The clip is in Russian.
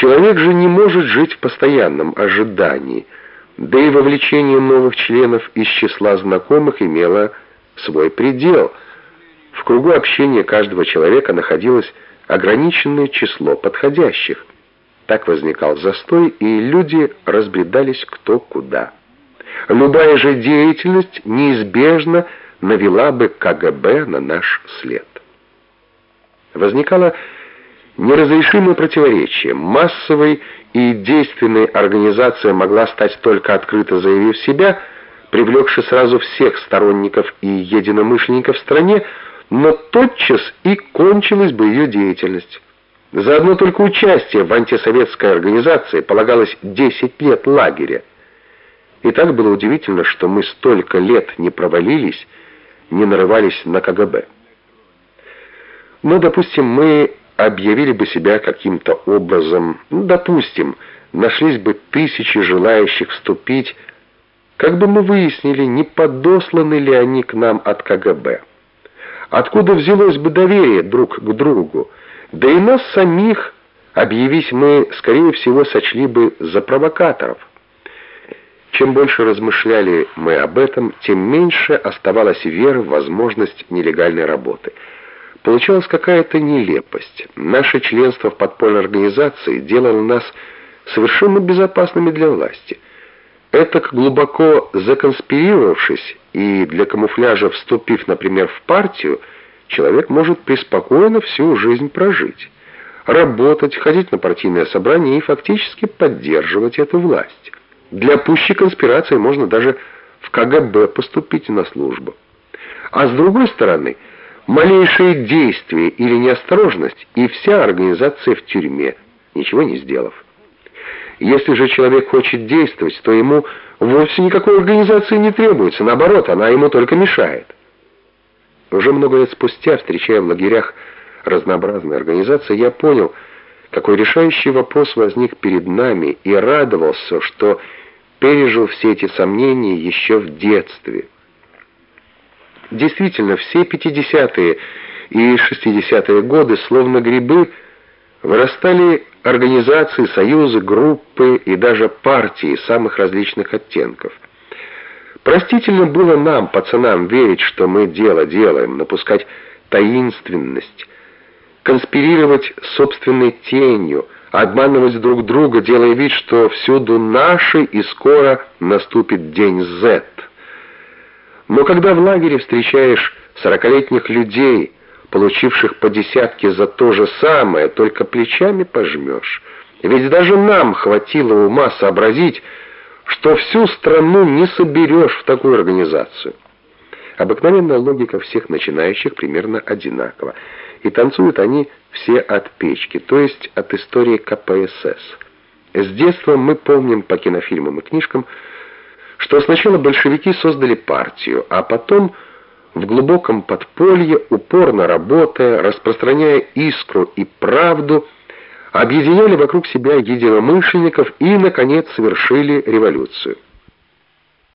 Человек же не может жить в постоянном ожидании, да и вовлечение новых членов из числа знакомых имело свой предел. В кругу общения каждого человека находилось ограниченное число подходящих. Так возникал застой, и люди разбредались кто куда. Любая же деятельность неизбежно навела бы КГБ на наш след. Возникало неразрешимое противоречие. Массовой и действенной организация могла стать только открыто заявив себя, привлекши сразу всех сторонников и единомышленников в стране, но тотчас и кончилась бы ее деятельность. За одно только участие в антисоветской организации полагалось 10 лет лагеря. И так было удивительно, что мы столько лет не провалились, не нарывались на КГБ. Но, допустим, мы объявили бы себя каким-то образом, ну, допустим, нашлись бы тысячи желающих вступить, как бы мы выяснили, не подосланы ли они к нам от КГБ. Откуда взялось бы доверие друг к другу? Да и нас самих, объявись мы, скорее всего, сочли бы за провокаторов. Чем больше размышляли мы об этом, тем меньше оставалось веры в возможность нелегальной работы. Получалась какая-то нелепость. Наше членство в подпольной организации делало нас совершенно безопасными для власти. Это глубоко законспирировавшись и для камуфляжа вступив, например, в партию, человек может преспокойно всю жизнь прожить, работать, ходить на партийные собрания и фактически поддерживать эту власть. Для пущей конспирации можно даже в КГБ поступить на службу. А с другой стороны, малейшее действие или неосторожность, и вся организация в тюрьме, ничего не сделав. Если же человек хочет действовать, то ему вовсе никакой организации не требуется, наоборот, она ему только мешает. Уже много лет спустя, встречая в лагерях разнообразные организации, я понял, какой решающий вопрос возник перед нами и радовался, что пережил все эти сомнения еще в детстве. Действительно, все 50-е и 60-е годы, словно грибы, вырастали организации, союзы, группы и даже партии самых различных оттенков. Простительно было нам, пацанам, верить, что мы дело делаем, напускать таинственность, конспирировать собственной тенью, обманывать друг друга, делая вид, что всюду наши и скоро наступит день Z. Но когда в лагере встречаешь сорокалетних людей, получивших по десятке за то же самое, только плечами пожмешь. Ведь даже нам хватило ума сообразить, что всю страну не соберешь в такую организацию. Обыкновенная логика всех начинающих примерно одинакова, и танцуют они все от печки, то есть от истории КПСС. С детства мы помним по кинофильмам и книжкам, что сначала большевики создали партию, а потом в глубоком подполье, упорно работая, распространяя искру и правду, объединяли вокруг себя единомышленников и, наконец, совершили революцию.